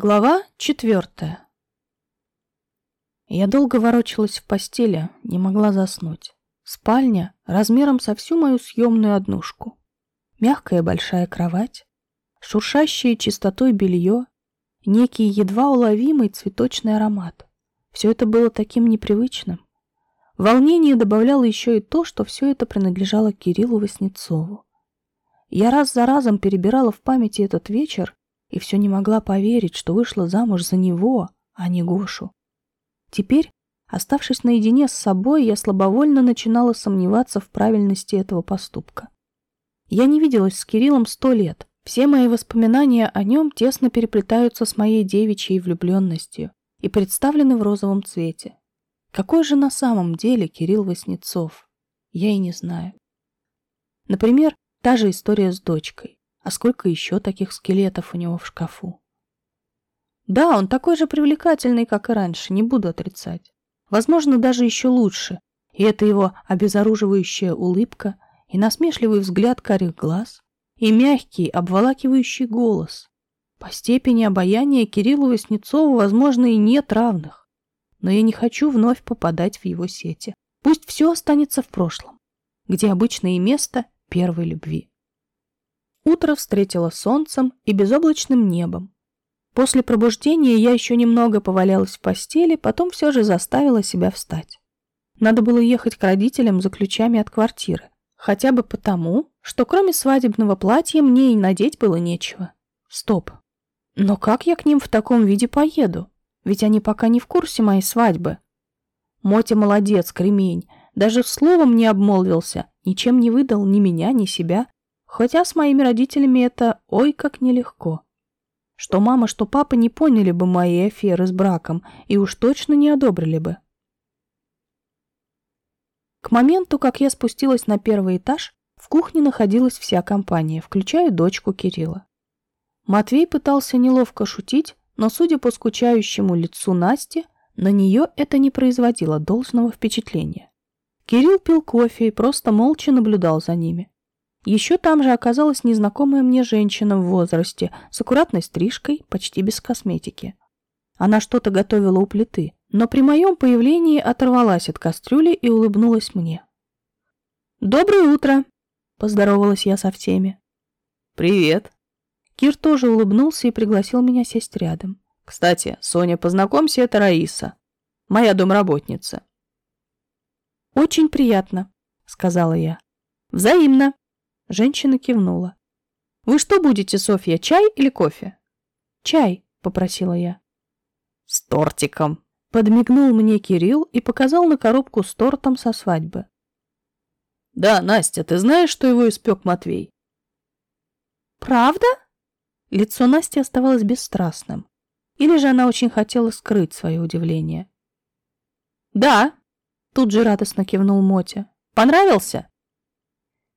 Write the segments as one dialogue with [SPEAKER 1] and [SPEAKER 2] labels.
[SPEAKER 1] Глава четвертая. Я долго ворочалась в постели, не могла заснуть. Спальня размером со всю мою съемную однушку. Мягкая большая кровать, шуршащее чистотой белье, некий едва уловимый цветочный аромат. Все это было таким непривычным. Волнение добавляло еще и то, что все это принадлежало Кириллу Васнецову. Я раз за разом перебирала в памяти этот вечер и все не могла поверить, что вышла замуж за него, а не Гошу. Теперь, оставшись наедине с собой, я слабовольно начинала сомневаться в правильности этого поступка. Я не виделась с Кириллом сто лет. Все мои воспоминания о нем тесно переплетаются с моей девичьей влюбленностью и представлены в розовом цвете. Какой же на самом деле Кирилл Васнецов? Я и не знаю. Например, та же история с дочкой. А сколько еще таких скелетов у него в шкафу? Да, он такой же привлекательный, как и раньше, не буду отрицать. Возможно, даже еще лучше. И это его обезоруживающая улыбка, и насмешливый взгляд карих глаз, и мягкий, обволакивающий голос. По степени обаяния Кириллу Васнецову, возможно, и нет равных. Но я не хочу вновь попадать в его сети. Пусть все останется в прошлом, где обычное место первой любви. Утро встретило солнцем и безоблачным небом. После пробуждения я еще немного повалялась в постели, потом все же заставила себя встать. Надо было ехать к родителям за ключами от квартиры. Хотя бы потому, что кроме свадебного платья мне и надеть было нечего. Стоп. Но как я к ним в таком виде поеду? Ведь они пока не в курсе моей свадьбы. Мотя молодец, кремень. Даже словом не обмолвился, ничем не выдал ни меня, ни себя. Хотя с моими родителями это ой как нелегко. Что мама, что папа не поняли бы мои аферы с браком и уж точно не одобрили бы. К моменту, как я спустилась на первый этаж, в кухне находилась вся компания, включая дочку Кирилла. Матвей пытался неловко шутить, но, судя по скучающему лицу Насти, на нее это не производило должного впечатления. Кирилл пил кофе и просто молча наблюдал за ними. Еще там же оказалась незнакомая мне женщина в возрасте, с аккуратной стрижкой, почти без косметики. Она что-то готовила у плиты, но при моем появлении оторвалась от кастрюли и улыбнулась мне. «Доброе утро!» — поздоровалась я со всеми.
[SPEAKER 2] «Привет!»
[SPEAKER 1] Кир тоже улыбнулся и пригласил меня сесть рядом.
[SPEAKER 2] «Кстати, Соня, познакомься, это Раиса, моя домработница».
[SPEAKER 1] «Очень приятно», — сказала я. «Взаимно», Женщина кивнула. «Вы что будете, Софья, чай или кофе?» «Чай», — попросила я.
[SPEAKER 2] «С тортиком», —
[SPEAKER 1] подмигнул мне Кирилл и показал на коробку с тортом со свадьбы.
[SPEAKER 2] «Да, Настя, ты знаешь, что его испек Матвей?»
[SPEAKER 1] «Правда?» Лицо Насти оставалось бесстрастным. Или же она очень хотела скрыть свое удивление.
[SPEAKER 2] «Да», —
[SPEAKER 1] тут же радостно кивнул Мотя.
[SPEAKER 2] «Понравился?»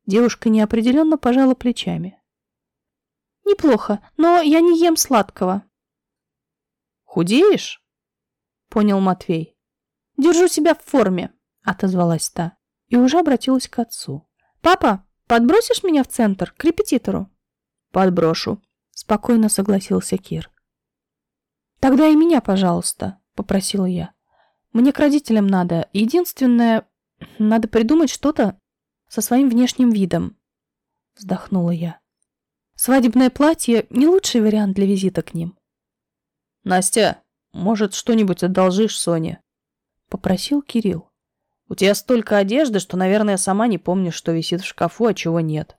[SPEAKER 1] Девушка неопределенно пожала плечами. «Неплохо, но я не ем сладкого».
[SPEAKER 2] «Худеешь?»
[SPEAKER 1] — понял Матвей. «Держу себя в форме», — отозвалась та и уже обратилась к отцу. «Папа, подбросишь меня в центр, к репетитору?»
[SPEAKER 2] «Подброшу», —
[SPEAKER 1] спокойно согласился Кир. «Тогда и меня, пожалуйста», — попросила я. «Мне к родителям надо. Единственное, надо придумать что-то, со своим внешним видом. Вздохнула я. Свадебное платье — не лучший вариант для визита к ним.
[SPEAKER 2] «Настя, может, что-нибудь одолжишь Соне?» — попросил Кирилл. «У тебя столько одежды, что, наверное, сама не помнишь, что висит в шкафу, а чего нет».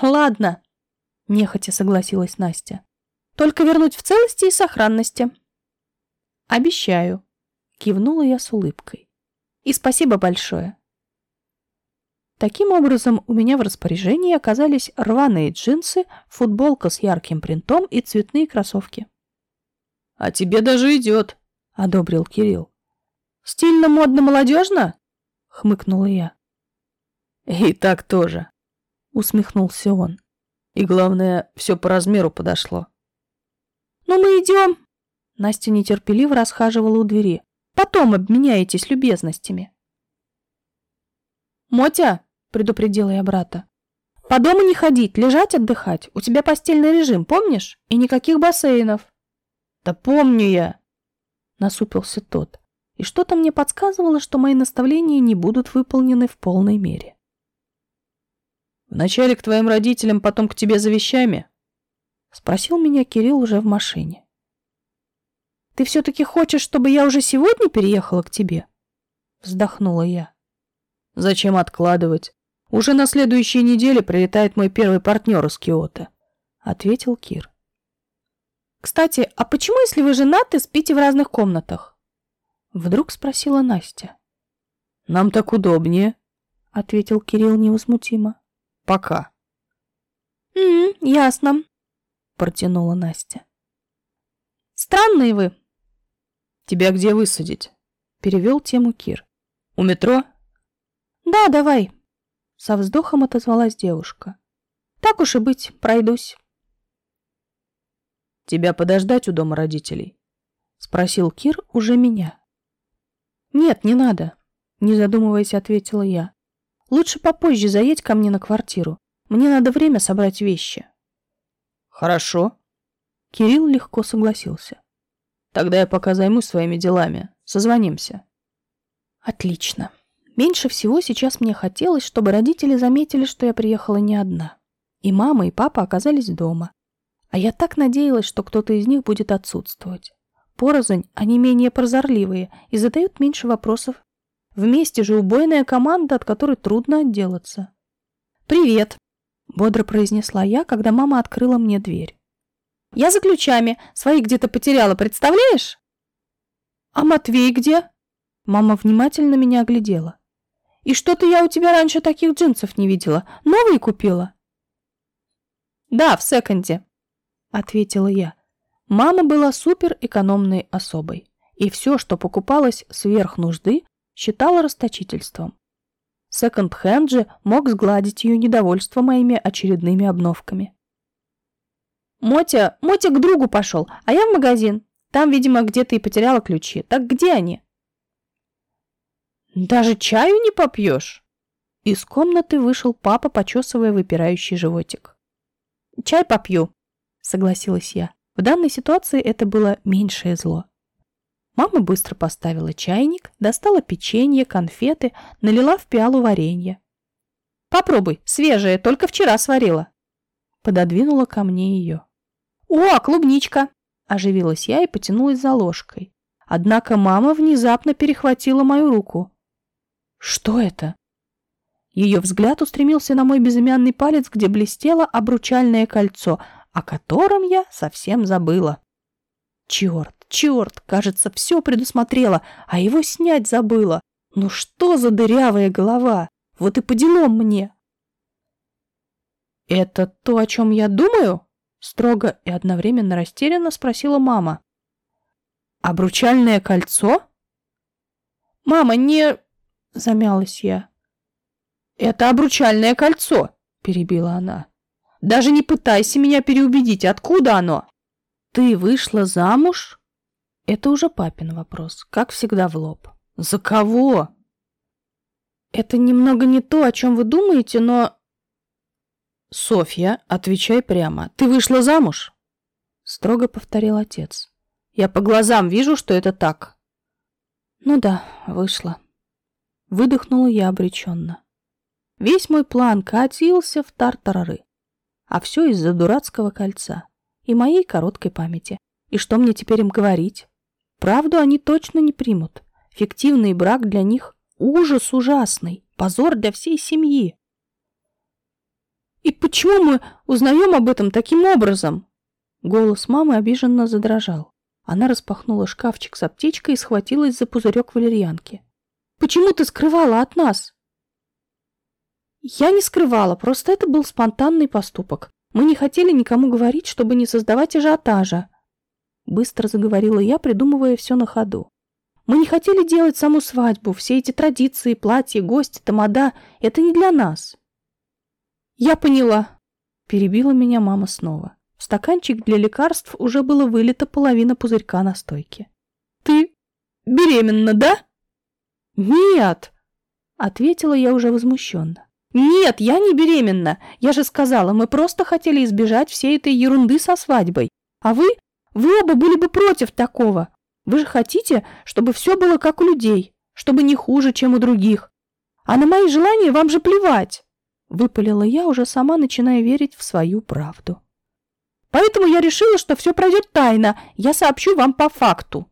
[SPEAKER 1] «Ладно», — нехотя согласилась Настя. «Только вернуть в целости и сохранности». «Обещаю», — кивнула я с улыбкой. «И спасибо большое». Таким образом, у меня в распоряжении оказались рваные джинсы, футболка с ярким принтом и цветные кроссовки.
[SPEAKER 2] — А тебе даже идет, —
[SPEAKER 1] одобрил Кирилл. — Стильно, модно, молодежно? — хмыкнула я.
[SPEAKER 2] — И так тоже, — усмехнулся он. И главное, все по размеру подошло.
[SPEAKER 1] — Ну мы идем. Настя нетерпеливо расхаживала у двери. Потом обменяетесь любезностями. — Мотя, предупредила я брата. По дому не ходить, лежать отдыхать. У тебя постельный режим, помнишь? И никаких бассейнов.
[SPEAKER 2] Да помню я.
[SPEAKER 1] Насупился тот. И что-то мне подсказывало, что мои наставления не будут выполнены в полной мере.
[SPEAKER 2] Вначале к твоим родителям, потом к тебе за вещами?
[SPEAKER 1] Спросил меня Кирилл уже в машине. Ты все-таки хочешь, чтобы я уже сегодня переехала к тебе? Вздохнула я.
[SPEAKER 2] Зачем откладывать? Уже на следующей неделе прилетает мой первый партнер из Киота, ответил Кир.
[SPEAKER 1] Кстати, а почему, если вы женаты, спите в разных комнатах? Вдруг спросила Настя.
[SPEAKER 2] Нам так удобнее,
[SPEAKER 1] ответил Кирилл невозмутимо.
[SPEAKER 2] Пока.
[SPEAKER 1] «М -м, ясно», — протянула Настя. «Странные вы».
[SPEAKER 2] «Тебя где высадить?» — перевел тему Кир. «У метро?»
[SPEAKER 1] «Да, давай», — со вздохом отозвалась девушка. «Так уж и быть, пройдусь».
[SPEAKER 2] «Тебя подождать у дома родителей?» — спросил Кир уже меня.
[SPEAKER 1] «Нет, не надо», — не задумываясь, ответила я. Лучше попозже заедь ко мне на квартиру. Мне надо время собрать вещи.
[SPEAKER 2] Хорошо.
[SPEAKER 1] Кирилл легко согласился.
[SPEAKER 2] Тогда я пока займусь своими делами. Созвонимся.
[SPEAKER 1] Отлично. Меньше всего сейчас мне хотелось, чтобы родители заметили, что я приехала не одна. И мама, и папа оказались дома. А я так надеялась, что кто-то из них будет отсутствовать. Порознь, они менее прозорливые и задают меньше вопросов Вместе же убойная команда, от которой трудно отделаться. «Привет», — бодро произнесла я, когда мама открыла мне дверь. «Я за ключами. Свои где-то потеряла, представляешь?» «А Матвей где?» Мама внимательно меня оглядела. «И что-то я у тебя раньше таких джинсов не видела. Новые купила?» «Да, в секонде», — ответила я. Мама была супер экономной особой, и все, что покупалось сверх нужды, считала расточительством. Секонд-хенд же мог сгладить ее недовольство моими очередными обновками. «Мотя, Мотя к другу пошел, а я в магазин. Там, видимо, где-то и потеряла ключи. Так где они?» «Даже чаю не попьешь?» Из комнаты вышел папа, почесывая выпирающий животик. «Чай попью», — согласилась я. В данной ситуации это было меньшее зло. Мама быстро поставила чайник, достала печенье, конфеты, налила в пиалу варенье. «Попробуй, свежее, только вчера сварила». Пододвинула ко мне ее. «О, клубничка!» Оживилась я и потянулась за ложкой. Однако мама внезапно перехватила мою руку. «Что это?» Ее взгляд устремился на мой безымянный палец, где блестело обручальное кольцо, о котором я совсем забыла. Черт, черт, кажется, все предусмотрела, а его снять забыла. Ну что за дырявая голова? Вот и по делам мне. «Это то, о чем я думаю?» Строго и одновременно растерянно спросила мама. «Обручальное кольцо?» «Мама, не...» — замялась я. «Это обручальное кольцо!» — перебила она. «Даже не пытайся меня переубедить, откуда оно?» «Ты вышла замуж?» Это уже папин вопрос, как всегда в лоб. «За кого?» «Это немного не то, о чем вы думаете, но...» «Софья, отвечай прямо. Ты вышла замуж?» Строго повторил отец. «Я по глазам вижу, что это так». «Ну да, вышла». Выдохнула я обреченно. Весь мой план катился в тартарары. А все из-за дурацкого кольца и моей короткой памяти. И что мне теперь им говорить? Правду они точно не примут. Фиктивный брак для них — ужас ужасный, позор для всей семьи. «И почему мы узнаем об этом таким образом?» Голос мамы обиженно задрожал. Она распахнула шкафчик с аптечкой и схватилась за пузырек валерьянки. «Почему ты скрывала от нас?» «Я не скрывала, просто это был спонтанный поступок. Мы не хотели никому говорить, чтобы не создавать ажиотажа. Быстро заговорила я, придумывая все на ходу. Мы не хотели делать саму свадьбу, все эти традиции, платья, гости, тамада — это не для нас. Я поняла. Перебила меня мама снова. В стаканчик для лекарств уже было вылито половина пузырька на стойке. Ты беременна, да? Нет, ответила я уже возмущенно. «Нет, я не беременна. Я же сказала, мы просто хотели избежать всей этой ерунды со свадьбой. А вы... Вы оба были бы против такого. Вы же хотите, чтобы все было как у людей, чтобы не хуже, чем у других. А на мои желания вам же плевать. Выпалила я, уже сама начиная верить в свою правду. Поэтому я решила, что все пройдет тайно. Я сообщу вам по факту.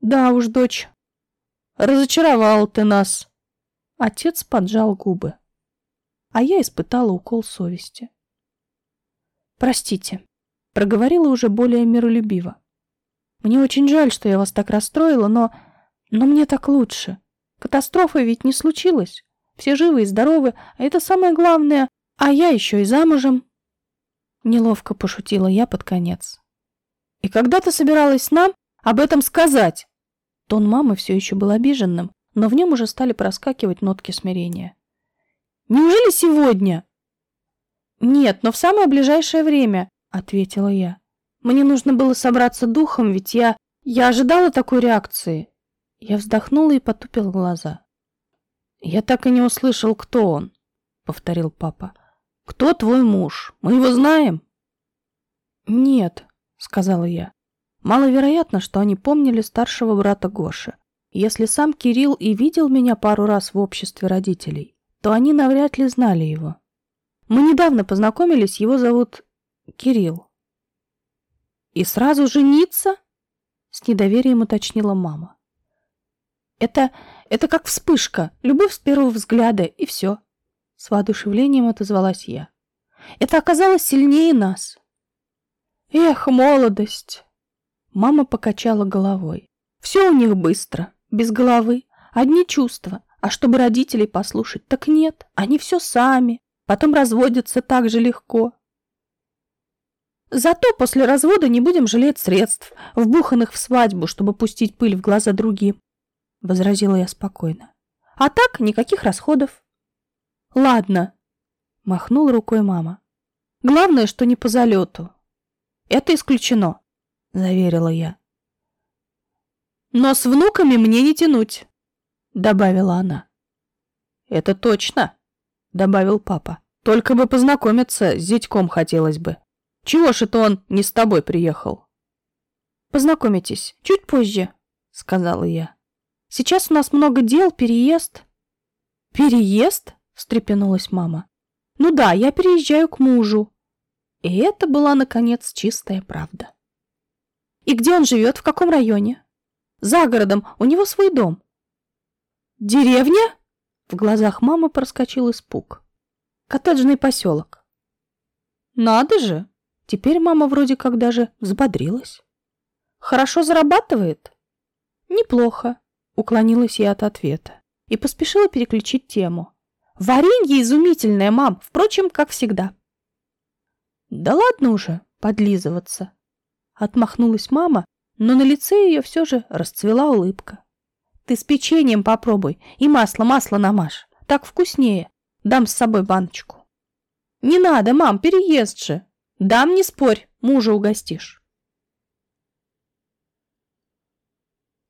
[SPEAKER 1] Да уж, дочь, разочаровал ты нас. Отец поджал губы. А я испытала укол совести. Простите, проговорила уже более миролюбиво. Мне очень жаль, что я вас так расстроила, но... Но мне так лучше. Катастрофа ведь не случилась. Все живы и здоровы, а это самое главное. А я еще и замужем. Неловко пошутила я под конец. И когда ты собиралась нам об этом сказать? Тон мамы все еще был обиженным, но в нем уже стали проскакивать нотки смирения. Неужели сегодня? Нет, но в самое ближайшее время, ответила я. Мне нужно было собраться духом, ведь я... Я ожидала такой реакции. Я вздохнула и потупила глаза. «Я так и не услышал, кто он», — повторил папа. «Кто твой муж? Мы его знаем?» «Нет», — сказала я. «Маловероятно, что они помнили старшего брата Гоши. Если сам Кирилл и видел меня пару раз в обществе родителей, то они навряд ли знали его. Мы недавно познакомились, его зовут Кирилл. «И сразу жениться?» — с недоверием уточнила мама. «Это... это как вспышка, любовь с первого взгляда, и все». С воодушевлением отозвалась я. «Это оказалось сильнее нас». «Эх, молодость!» Мама покачала головой. «Все у них быстро, без головы, одни чувства. А чтобы родителей послушать, так нет, они все сами. Потом разводятся так же легко. Зато после развода не будем жалеть средств, вбуханных в свадьбу, чтобы пустить пыль в глаза другим, — возразила я спокойно. А так никаких расходов. Ладно, — махнула рукой мама. Главное, что не по залету. Это исключено, — заверила я. Но с внуками мне не тянуть, — добавила она. Это точно, — добавил папа. Только бы познакомиться с зятьком хотелось бы. Чего ж это он не с тобой приехал? Познакомитесь чуть позже, сказала я. Сейчас у нас много дел, переезд. Переезд? встрепенулась мама. Ну да, я переезжаю к мужу. И это была, наконец, чистая правда. И где он живет, в каком районе? За городом, у него свой дом. Деревня? В глазах мамы проскочил испуг. Коттеджный поселок. Надо же, Теперь мама вроде как даже взбодрилась. Хорошо зарабатывает? Неплохо, уклонилась я от ответа и поспешила переключить тему. Варенье изумительное, мам, впрочем, как всегда. Да ладно уже подлизываться. Отмахнулась мама, но на лице ее все же расцвела улыбка. Ты с печеньем попробуй и масло, масло намажь. Так вкуснее. Дам с собой баночку. Не надо, мам, переезд же. Дам, не спорь, мужа угостишь.